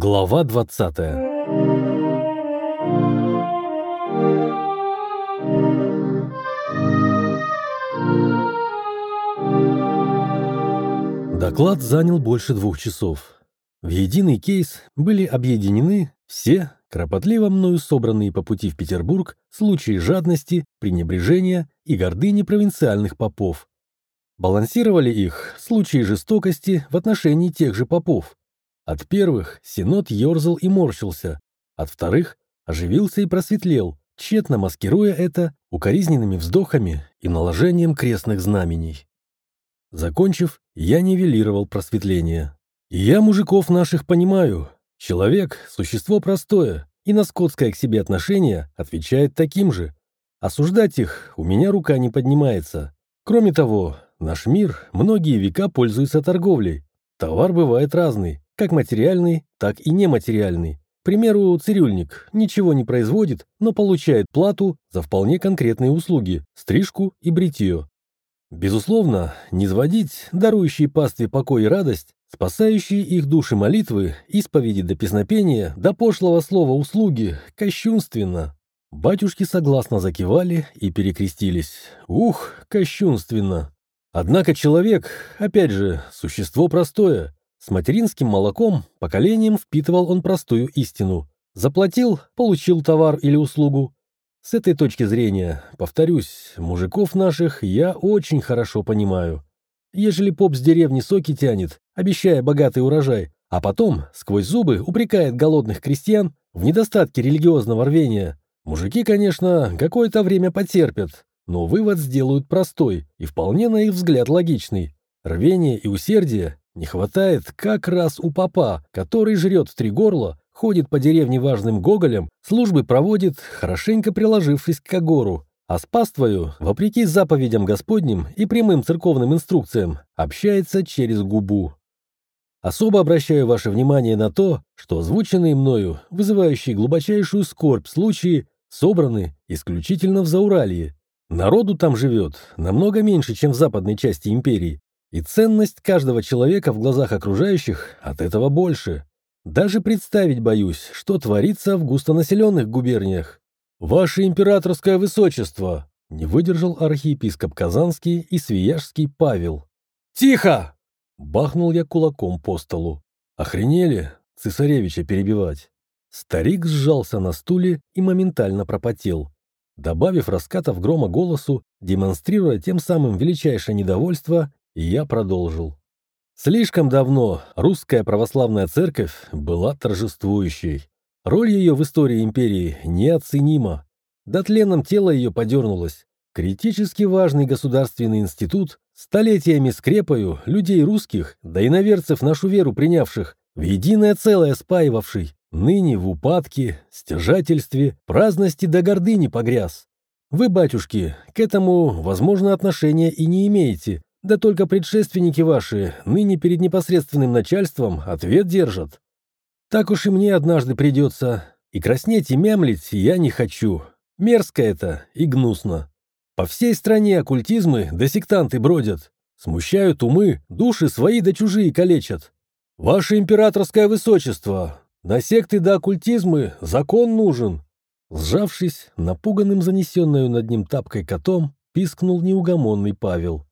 Глава 20 Доклад занял больше двух часов. В единый кейс были объединены все кропотливо мною собранные по пути в Петербург случаи жадности, пренебрежения и гордыни провинциальных попов. Балансировали их случаи жестокости в отношении тех же попов. От первых Синод ерзал и морщился, от вторых оживился и просветлел, тщетно маскируя это укоризненными вздохами и наложением крестных знамений. Закончив, я нивелировал просветление. Я мужиков наших понимаю, Человек – существо простое, и на скотское к себе отношение отвечает таким же. Осуждать их у меня рука не поднимается. Кроме того, наш мир многие века пользуется торговлей. Товар бывает разный, как материальный, так и нематериальный. К примеру, цирюльник ничего не производит, но получает плату за вполне конкретные услуги – стрижку и бритье. Безусловно, низводить дарующие пастве покой и радость Спасающие их души молитвы, исповеди до песнопения, до пошлого слова услуги, кощунственно. Батюшки согласно закивали и перекрестились. Ух, кощунственно. Однако человек, опять же, существо простое. С материнским молоком поколением впитывал он простую истину. Заплатил, получил товар или услугу. С этой точки зрения, повторюсь, мужиков наших я очень хорошо понимаю. Ежели поп с деревни соки тянет, обещая богатый урожай, а потом сквозь зубы упрекает голодных крестьян в недостатке религиозного рвения, мужики, конечно, какое-то время потерпят, но вывод сделают простой и вполне на их взгляд логичный. Рвения и усердия не хватает как раз у попа, который жрет в три горла, ходит по деревне важным гоголем, службы проводит, хорошенько приложившись к Кагору, а с паствою, вопреки заповедям Господним и прямым церковным инструкциям, общается через губу. Особо обращаю ваше внимание на то, что озвученные мною, вызывающие глубочайшую скорбь случаи, собраны исключительно в Зауралье. Народу там живет намного меньше, чем в западной части империи, и ценность каждого человека в глазах окружающих от этого больше. Даже представить боюсь, что творится в густонаселенных губерниях, «Ваше императорское высочество!» — не выдержал архиепископ Казанский и Свияжский Павел. «Тихо!» — бахнул я кулаком по столу. «Охренели цесаревича перебивать?» Старик сжался на стуле и моментально пропотел. Добавив раскатов грома голосу, демонстрируя тем самым величайшее недовольство, я продолжил. Слишком давно русская православная церковь была торжествующей. Роль ее в истории империи неоценима. До тленом тело ее подернулось. Критически важный государственный институт, столетиями скрепою людей русских, да и наверцев нашу веру принявших, в единое целое спаивавший, ныне в упадке, стяжательстве, праздности до гордыни погряз. Вы, батюшки, к этому, возможно, отношения и не имеете, да только предшественники ваши ныне перед непосредственным начальством ответ держат. Так уж и мне однажды придется. И краснеть, и мямлить я не хочу. Мерзко это и гнусно. По всей стране оккультизмы да сектанты бродят. Смущают умы, души свои да чужие калечат. Ваше императорское высочество, на секты да оккультизмы закон нужен. Сжавшись, напуганным занесенную над ним тапкой котом, пискнул неугомонный Павел.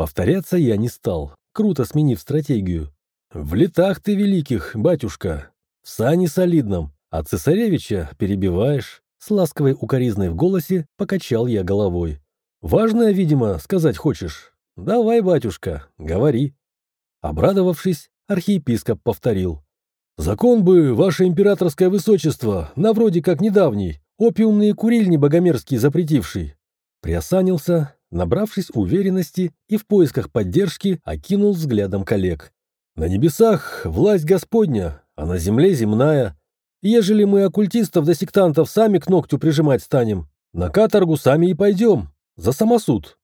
Повторяться я не стал, круто сменив стратегию. «В летах ты великих, батюшка, в сане солидном, а цесаревича перебиваешь». С ласковой укоризной в голосе покачал я головой. «Важное, видимо, сказать хочешь. Давай, батюшка, говори». Обрадовавшись, архиепископ повторил. «Закон бы, ваше императорское высочество, на вроде как недавний, опиумные курильни богомерзкие запретивший». Приосанился, набравшись уверенности и в поисках поддержки окинул взглядом коллег. На небесах власть Господня, а на земле земная. Ежели мы оккультистов да сектантов сами к ногтю прижимать станем, на каторгу сами и пойдем. За самосуд.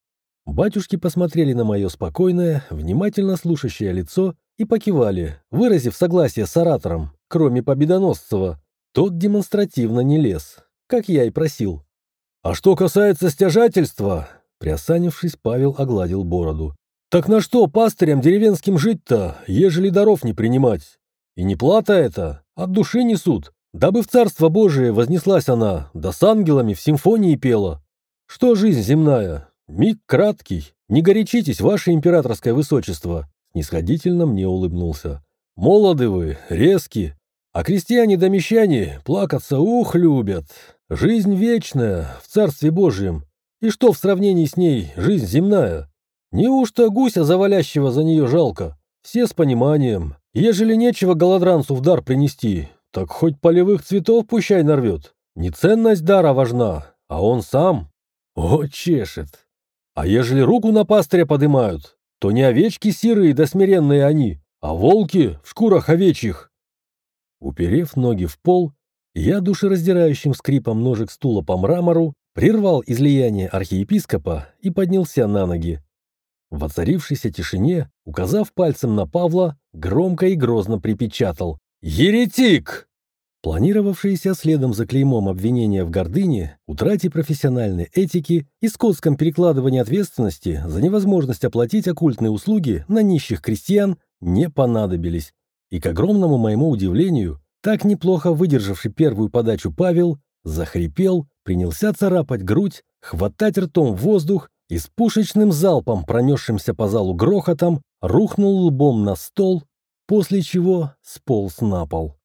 Батюшки посмотрели на мое спокойное, внимательно слушающее лицо и покивали, выразив согласие с оратором, кроме Победоносцева. Тот демонстративно не лез, как я и просил. А что касается стяжательства, приосанившись, Павел огладил бороду. Так на что пастырям деревенским жить-то, ежели даров не принимать? И не плата это, от души несут, дабы в Царство Божие вознеслась она, да с ангелами в симфонии пела. Что жизнь земная? Миг краткий. Не горячитесь, ваше императорское высочество. Снисходительно мне улыбнулся. Молоды вы, резки, а крестьяне да плакаться ух любят. Жизнь вечная в Царстве Божьем. И что в сравнении с ней жизнь земная? Неужто гуся завалящего за нее жалко? Все с пониманием. Ежели нечего голодранцу в дар принести, так хоть полевых цветов пущай нарвет. Не ценность дара важна, а он сам. О, чешет. А ежели руку на пастыря подымают, то не овечки сирые да смиренные они, а волки в шкурах овечьих. Уперев ноги в пол, я душераздирающим скрипом ножек стула по мрамору прервал излияние архиепископа и поднялся на ноги. В оцарившейся тишине, указав пальцем на Павла, громко и грозно припечатал «Еретик!». Планировавшиеся следом за клеймом обвинения в гордыне, утрате профессиональной этики и скотском перекладывании ответственности за невозможность оплатить оккультные услуги на нищих крестьян не понадобились. И к огромному моему удивлению, так неплохо выдержавший первую подачу Павел, захрипел, принялся царапать грудь, хватать ртом воздух и с пушечным залпом, пронесшимся по залу грохотом, рухнул лбом на стол, после чего сполз на пол.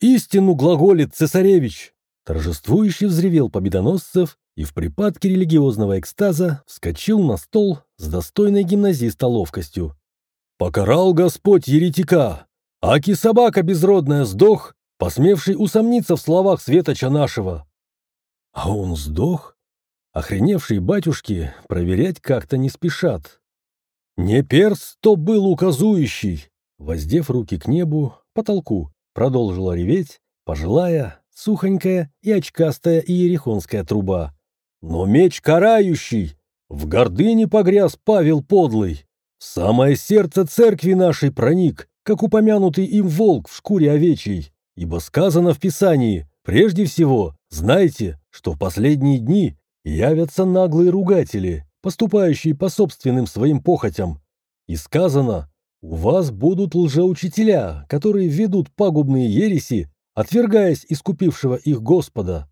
«Истину глаголит цесаревич!» Торжествующе взревел победоносцев и в припадке религиозного экстаза вскочил на стол с достойной гимназиста ловкостью. «Покарал Господь еретика! Аки собака безродная сдох, посмевший усомниться в словах светоча нашего!» «А он сдох?» Охреневшие батюшки проверять как-то не спешат. «Не перст, то был указующий!» Воздев руки к небу, потолку, продолжила реветь пожилая, сухонькая и очкастая иерихонская труба. «Но меч карающий! В гордыне погряз Павел подлый! В самое сердце церкви нашей проник, как упомянутый им волк в шкуре овечьей, ибо сказано в Писании, прежде всего, знайте, что в последние дни явятся наглые ругатели, поступающие по собственным своим похотям. И сказано, у вас будут лжеучителя, которые ведут пагубные ереси, отвергаясь искупившего их Господа.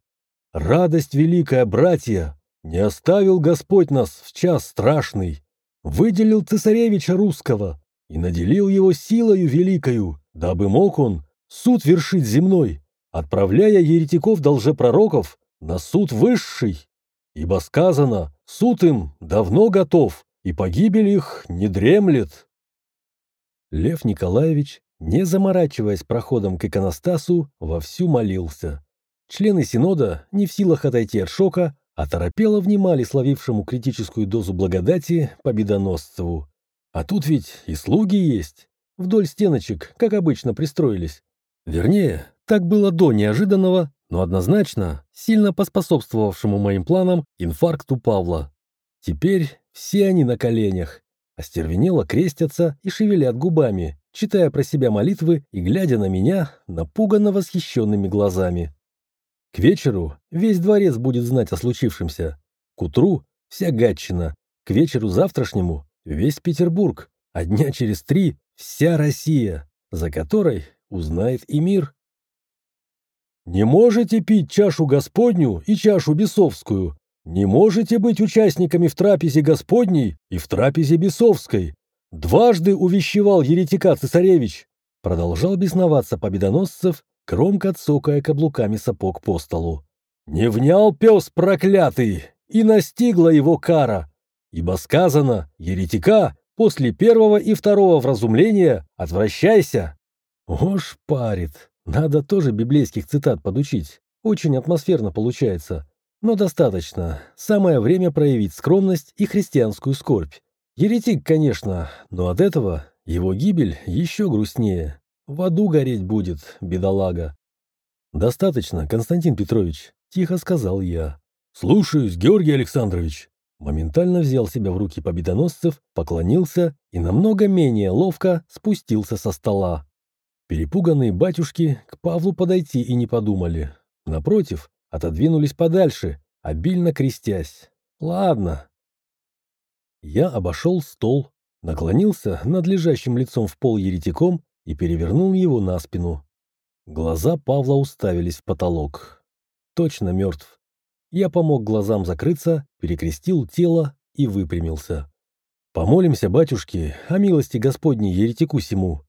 Радость великая, братья! Не оставил Господь нас в час страшный. Выделил цесаревича русского и наделил его силою великою, дабы мог он суд вершить земной, отправляя еретиков должепророков на суд высший. Ибо сказано, суд им давно готов, и погибель их не дремлет. Лев Николаевич, не заморачиваясь проходом к иконостасу, вовсю молился. Члены Синода, не в силах отойти от шока, оторопело внимали словившему критическую дозу благодати победоносцеву. А тут ведь и слуги есть. Вдоль стеночек, как обычно, пристроились. Вернее, так было до неожиданного, но однозначно сильно поспособствовавшему моим планам инфаркту Павла. Теперь все они на коленях, остервенело крестятся и шевелят губами, читая про себя молитвы и глядя на меня напуганно восхищенными глазами. К вечеру весь дворец будет знать о случившемся. К утру вся Гатчина. К вечеру завтрашнему весь Петербург. А дня через три вся Россия, за которой узнает и мир. Не можете пить чашу Господню и чашу бесовскую. Не можете быть участниками в трапезе Господней и в трапезе бесовской. Дважды увещевал еретика цесаревич. Продолжал бесноваться победоносцев, громко цокая каблуками сапог по столу. «Не внял пес проклятый, и настигла его кара, ибо сказано, еретика, после первого и второго вразумления отвращайся». Ож парит, надо тоже библейских цитат подучить, очень атмосферно получается. Но достаточно, самое время проявить скромность и христианскую скорбь. Еретик, конечно, но от этого его гибель еще грустнее. В аду гореть будет, бедолага. «Достаточно, Константин Петрович», — тихо сказал я. «Слушаюсь, Георгий Александрович». Моментально взял себя в руки победоносцев, поклонился и намного менее ловко спустился со стола. Перепуганные батюшки к Павлу подойти и не подумали. Напротив, отодвинулись подальше, обильно крестясь. «Ладно». Я обошел стол, наклонился над лежащим лицом в пол еретиком и перевернул его на спину. Глаза Павла уставились в потолок. Точно мертв. Я помог глазам закрыться, перекрестил тело и выпрямился. «Помолимся, батюшки, о милости Господней еретику сему».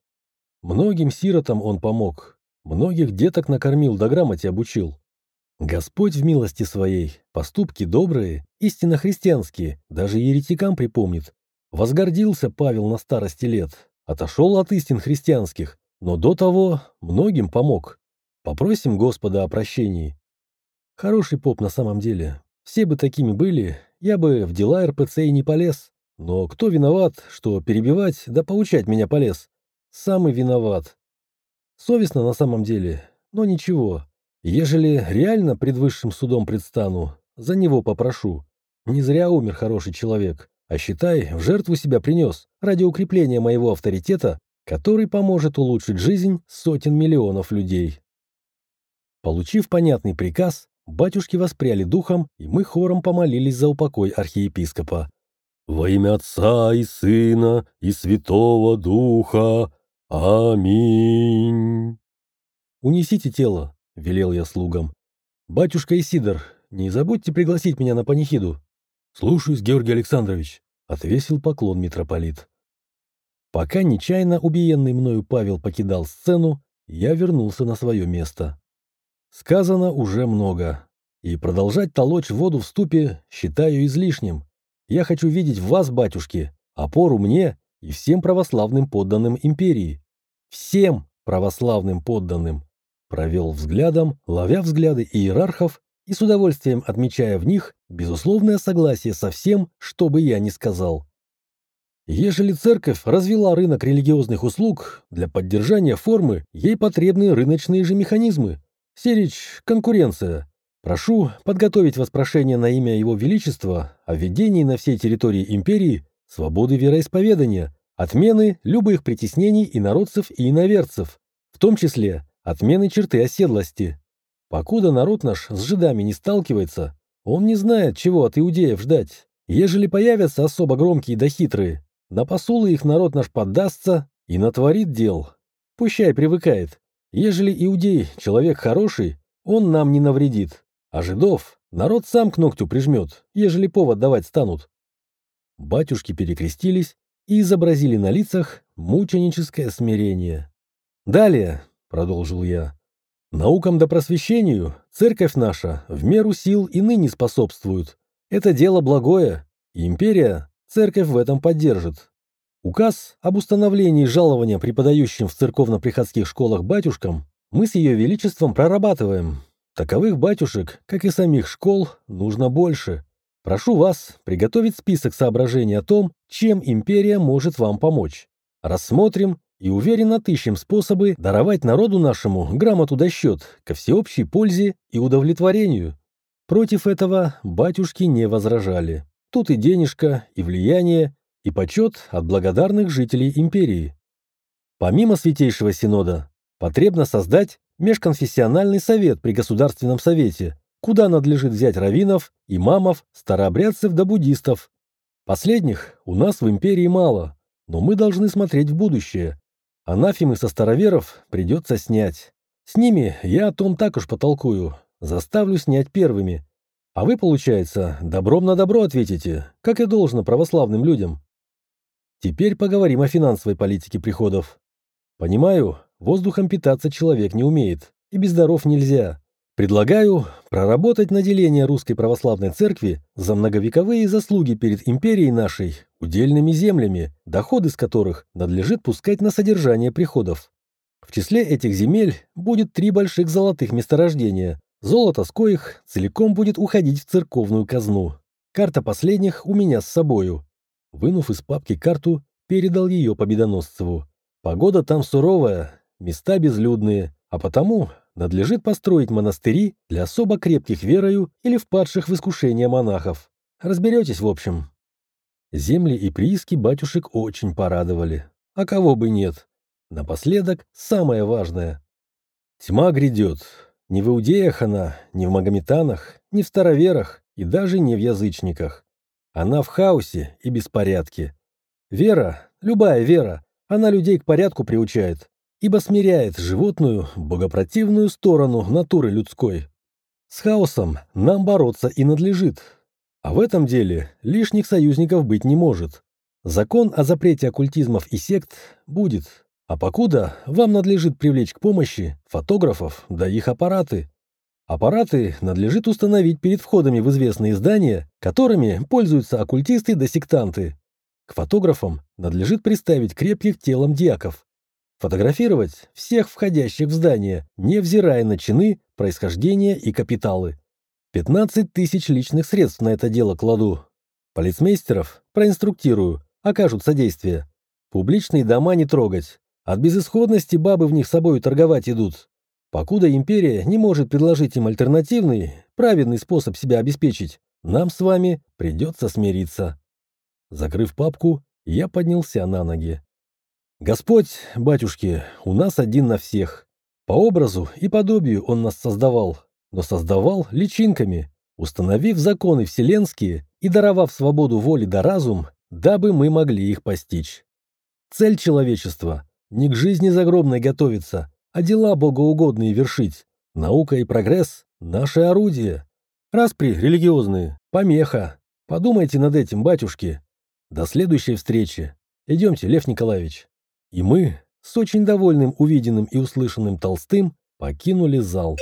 Многим сиротам он помог, многих деток накормил да грамоте обучил. Господь в милости своей, поступки добрые, истинно христианские, даже еретикам припомнит. Возгордился Павел на старости лет, отошел от истин христианских, но до того многим помог. Попросим Господа о прощении. Хороший поп на самом деле. Все бы такими были, я бы в дела РПЦ и не полез. Но кто виноват, что перебивать да поучать меня полез? Самый виноват. Совестно на самом деле, но ничего. Ежели реально пред высшим судом предстану, за него попрошу. Не зря умер хороший человек, а считай, в жертву себя принес ради укрепления моего авторитета, который поможет улучшить жизнь сотен миллионов людей. Получив понятный приказ, батюшки воспряли духом, и мы хором помолились за упокой архиепископа. «Во имя Отца и Сына и Святого Духа. Аминь!» «Унесите тело», — велел я слугам. «Батюшка Исидор, не забудьте пригласить меня на панихиду». «Слушаюсь, Георгий Александрович», — отвесил поклон митрополит. Пока нечаянно убиенный мною Павел покидал сцену, я вернулся на свое место. Сказано уже много, и продолжать толочь воду в ступе считаю излишним. Я хочу видеть в вас, батюшки, опору мне и всем православным подданным империи. Всем православным подданным провел взглядом, ловя взгляды иерархов и с удовольствием отмечая в них безусловное согласие со всем, что бы я ни сказал. Ежели церковь развела рынок религиозных услуг, для поддержания формы ей потребны рыночные же механизмы. Серич – конкуренция. Прошу подготовить воспрошение на имя Его Величества о введении на всей территории империи свободы вероисповедания, отмены любых притеснений инородцев и иноверцев, в том числе отмены черты оседлости. Покуда народ наш с жидами не сталкивается, он не знает, чего от иудеев ждать. Ежели появятся особо громкие да хитрые, на посулы их народ наш поддастся и натворит дел. Пущай привыкает. Ежели иудей человек хороший, он нам не навредит. А жидов народ сам к ногтю прижмет, ежели повод давать станут. Батюшки перекрестились и изобразили на лицах мученическое смирение. Далее, продолжил я. Наукам да просвещению церковь наша в меру сил и ныне способствует. Это дело благое, и империя церковь в этом поддержит. Указ об установлении жалования преподающим в церковно-приходских школах батюшкам мы с ее величеством прорабатываем. Таковых батюшек, как и самих школ, нужно больше. Прошу вас приготовить список соображений о том, чем империя может вам помочь. Рассмотрим и уверенно отыщем способы даровать народу нашему грамоту да счет ко всеобщей пользе и удовлетворению. Против этого батюшки не возражали. Тут и денежка, и влияние, и почет от благодарных жителей империи. Помимо Святейшего Синода, потребно создать межконфессиональный совет при Государственном Совете, куда надлежит взять раввинов, имамов, старообрядцев да буддистов. Последних у нас в империи мало, но мы должны смотреть в будущее, Анафимы со староверов придется снять. С ними я о том так уж потолкую, заставлю снять первыми. А вы, получается, добром на добро ответите, как и должно православным людям. Теперь поговорим о финансовой политике приходов. Понимаю, воздухом питаться человек не умеет, и без даров нельзя. Предлагаю проработать наделение Русской Православной Церкви за многовековые заслуги перед империей нашей удельными землями, доходы с которых надлежит пускать на содержание приходов. В числе этих земель будет три больших золотых месторождения, золото с коих целиком будет уходить в церковную казну. Карта последних у меня с собою. Вынув из папки карту, передал ее Победоносцеву. Погода там суровая, места безлюдные, а потому надлежит построить монастыри для особо крепких верою или впадших в искушение монахов. Разберетесь, в общем. Земли и прииски батюшек очень порадовали. А кого бы нет. Напоследок самое важное. Тьма грядет. Не в иудеях она, не в магометанах, не в староверах и даже не в язычниках. Она в хаосе и беспорядке. Вера, любая вера, она людей к порядку приучает, ибо смиряет животную, богопротивную сторону натуры людской. С хаосом нам бороться и надлежит. А в этом деле лишних союзников быть не может. Закон о запрете оккультизмов и сект будет. А покуда вам надлежит привлечь к помощи фотографов да их аппараты. Аппараты надлежит установить перед входами в известные здания, которыми пользуются оккультисты да сектанты. К фотографам надлежит приставить крепких телом дьяков. Фотографировать всех входящих в здание, невзирая на чины, происхождение и капиталы. 15 тысяч личных средств на это дело кладу. Полицмейстеров проинструктирую, окажут содействие. Публичные дома не трогать. От безысходности бабы в них собою торговать идут. Покуда империя не может предложить им альтернативный, праведный способ себя обеспечить, нам с вами придется смириться. Закрыв папку, я поднялся на ноги. Господь, батюшки, у нас один на всех. По образу и подобию он нас создавал, но создавал личинками, установив законы вселенские и даровав свободу воли да разум, дабы мы могли их постичь. Цель человечества – не к жизни загробной готовиться, а дела богоугодные вершить. Наука и прогресс – наше орудие. Распри религиозные – помеха. Подумайте над этим, батюшки. До следующей встречи. Идемте, Лев Николаевич. И мы, с очень довольным увиденным и услышанным Толстым, покинули зал.